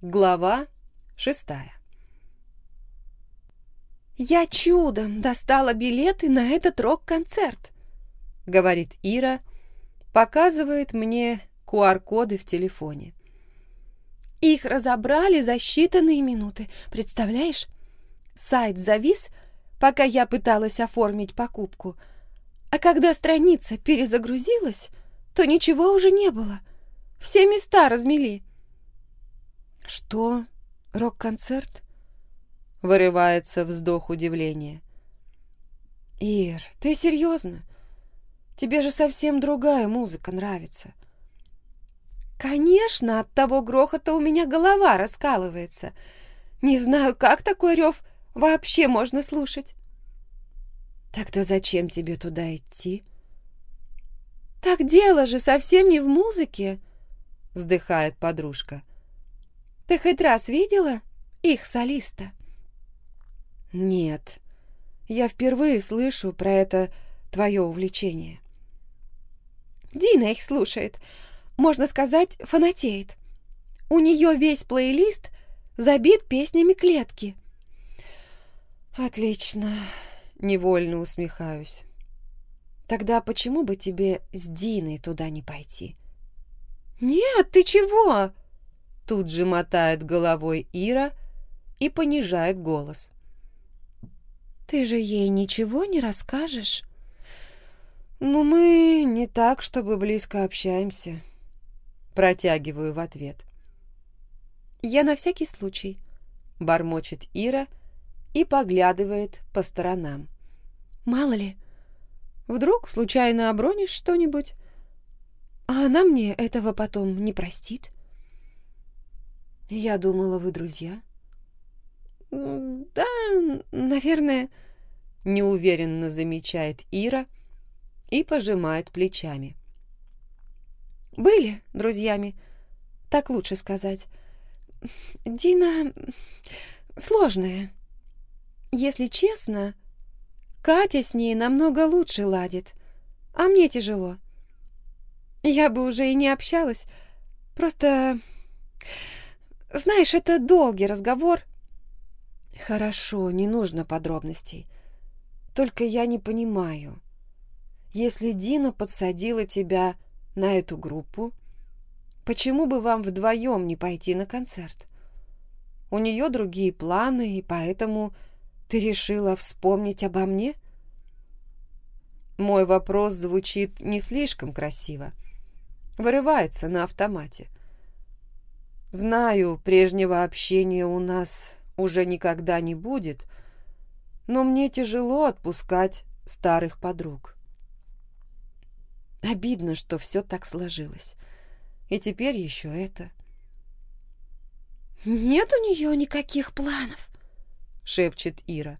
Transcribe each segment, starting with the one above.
Глава шестая. «Я чудом достала билеты на этот рок-концерт», — говорит Ира, показывает мне QR-коды в телефоне. Их разобрали за считанные минуты, представляешь? Сайт завис, пока я пыталась оформить покупку, а когда страница перезагрузилась, то ничего уже не было. Все места размели. «Что? Рок-концерт?» Вырывается вздох удивления. «Ир, ты серьезно? Тебе же совсем другая музыка нравится». «Конечно, от того грохота у меня голова раскалывается. Не знаю, как такой рев вообще можно слушать». «Тогда зачем тебе туда идти?» «Так дело же совсем не в музыке», — вздыхает подружка. Ты хоть раз видела их солиста? Нет. Я впервые слышу про это твое увлечение. Дина их слушает. Можно сказать, фанатеет. У нее весь плейлист забит песнями клетки. Отлично. Невольно усмехаюсь. Тогда почему бы тебе с Диной туда не пойти? Нет, ты чего? Тут же мотает головой Ира и понижает голос. «Ты же ей ничего не расскажешь?» «Ну, мы не так, чтобы близко общаемся», — протягиваю в ответ. «Я на всякий случай», — бормочет Ира и поглядывает по сторонам. «Мало ли, вдруг случайно обронишь что-нибудь, а она мне этого потом не простит». «Я думала, вы друзья». «Да, наверное», — неуверенно замечает Ира и пожимает плечами. «Были друзьями, так лучше сказать. Дина сложная. Если честно, Катя с ней намного лучше ладит, а мне тяжело. Я бы уже и не общалась, просто знаешь, это долгий разговор. Хорошо, не нужно подробностей. Только я не понимаю. Если Дина подсадила тебя на эту группу, почему бы вам вдвоем не пойти на концерт? У нее другие планы, и поэтому ты решила вспомнить обо мне? Мой вопрос звучит не слишком красиво. Вырывается на автомате. Знаю, прежнего общения у нас уже никогда не будет, но мне тяжело отпускать старых подруг. Обидно, что все так сложилось. И теперь еще это. «Нет у нее никаких планов», — шепчет Ира.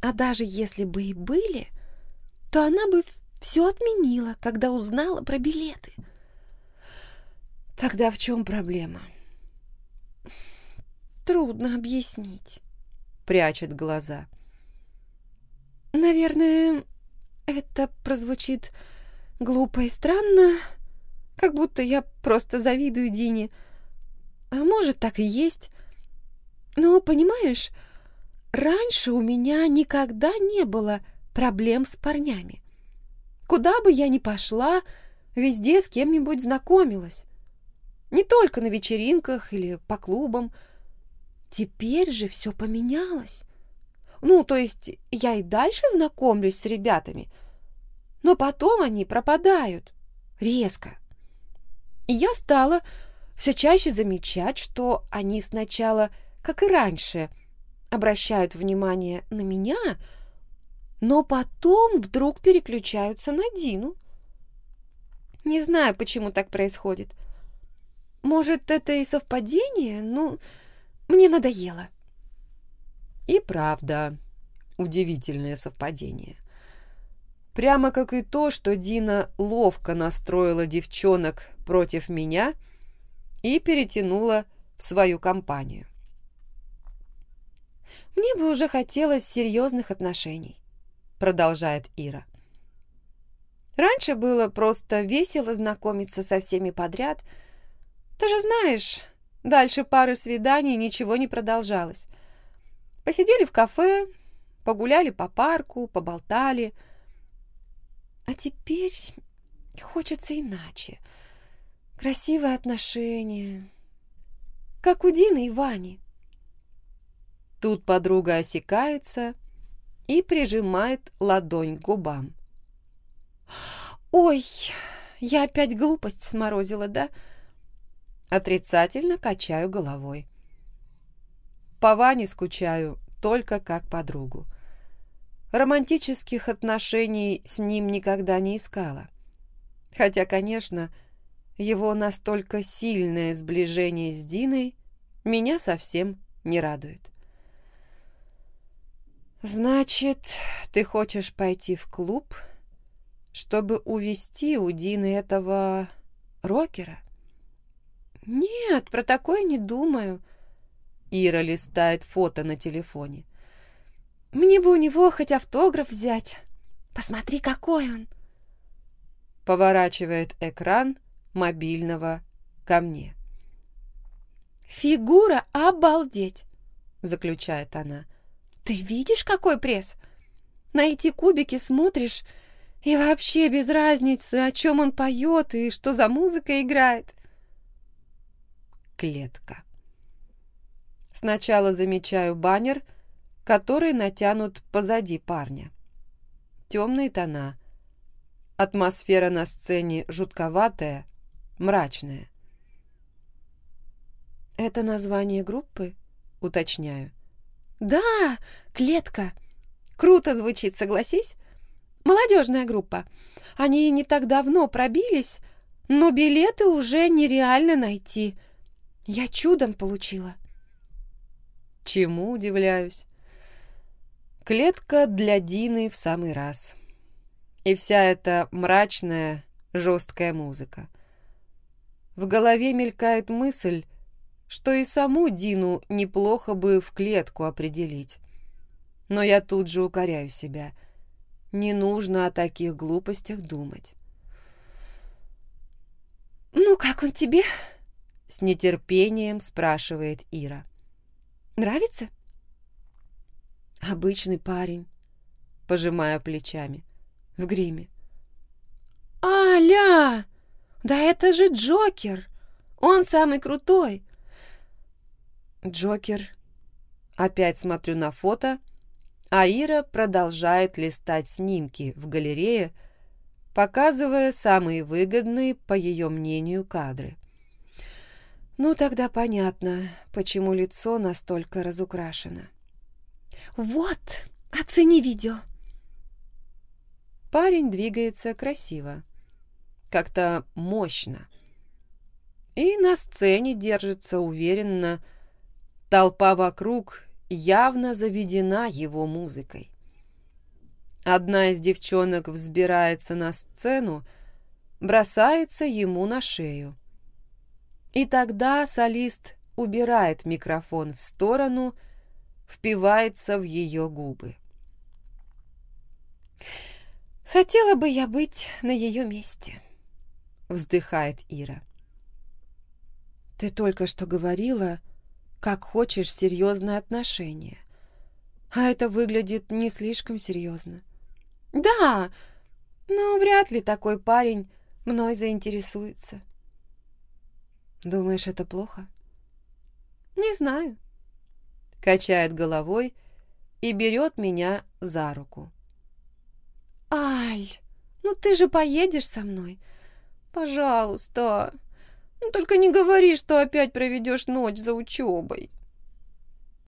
«А даже если бы и были, то она бы все отменила, когда узнала про билеты». Тогда в чем проблема? Трудно объяснить. Прячет глаза. Наверное, это прозвучит глупо и странно, как будто я просто завидую Дине. А может, так и есть. Но, понимаешь, раньше у меня никогда не было проблем с парнями. Куда бы я ни пошла, везде с кем-нибудь знакомилась. Не только на вечеринках или по клубам. Теперь же все поменялось. Ну, то есть я и дальше знакомлюсь с ребятами, но потом они пропадают. Резко. И я стала все чаще замечать, что они сначала, как и раньше, обращают внимание на меня, но потом вдруг переключаются на Дину. Не знаю, почему так происходит. Может, это и совпадение? Ну, мне надоело. И правда, удивительное совпадение. Прямо как и то, что Дина ловко настроила девчонок против меня и перетянула в свою компанию. «Мне бы уже хотелось серьезных отношений», — продолжает Ира. «Раньше было просто весело знакомиться со всеми подряд — ты же знаешь, Дальше пары свиданий ничего не продолжалось. Посидели в кафе, погуляли по парку, поболтали. А теперь хочется иначе. Красивые отношения, как у Дины и Вани. Тут подруга осекается и прижимает ладонь к губам. «Ой, я опять глупость сморозила, да?» Отрицательно качаю головой. По Ване скучаю только как подругу. Романтических отношений с ним никогда не искала. Хотя, конечно, его настолько сильное сближение с Диной меня совсем не радует. «Значит, ты хочешь пойти в клуб, чтобы увести у Дины этого рокера?» «Нет, про такое не думаю». Ира листает фото на телефоне. «Мне бы у него хоть автограф взять. Посмотри, какой он!» Поворачивает экран мобильного ко мне. «Фигура обалдеть!» — заключает она. «Ты видишь, какой пресс? На эти кубики смотришь, и вообще без разницы, о чем он поет и что за музыка играет клетка. Сначала замечаю баннер, который натянут позади парня. Темные тона. Атмосфера на сцене жутковатая, мрачная. «Это название группы?» — уточняю. «Да, клетка. Круто звучит, согласись? Молодежная группа. Они не так давно пробились, но билеты уже нереально найти. Я чудом получила. Чему удивляюсь? Клетка для Дины в самый раз. И вся эта мрачная, жесткая музыка. В голове мелькает мысль, что и саму Дину неплохо бы в клетку определить. Но я тут же укоряю себя. Не нужно о таких глупостях думать. «Ну, как он тебе?» С нетерпением спрашивает Ира. Нравится? Обычный парень, пожимая плечами, в гриме. «Аля! Да это же Джокер! Он самый крутой!» Джокер. Опять смотрю на фото, а Ира продолжает листать снимки в галерее, показывая самые выгодные, по ее мнению, кадры. Ну, тогда понятно, почему лицо настолько разукрашено. «Вот, оцени видео!» Парень двигается красиво, как-то мощно. И на сцене держится уверенно. Толпа вокруг явно заведена его музыкой. Одна из девчонок взбирается на сцену, бросается ему на шею. И тогда солист убирает микрофон в сторону, впивается в ее губы. «Хотела бы я быть на ее месте», — вздыхает Ира. «Ты только что говорила, как хочешь серьезные отношения, а это выглядит не слишком серьезно». «Да, но вряд ли такой парень мной заинтересуется». Думаешь, это плохо? Не знаю. Качает головой и берет меня за руку. Аль, ну ты же поедешь со мной. Пожалуйста. Ну только не говори, что опять проведешь ночь за учебой.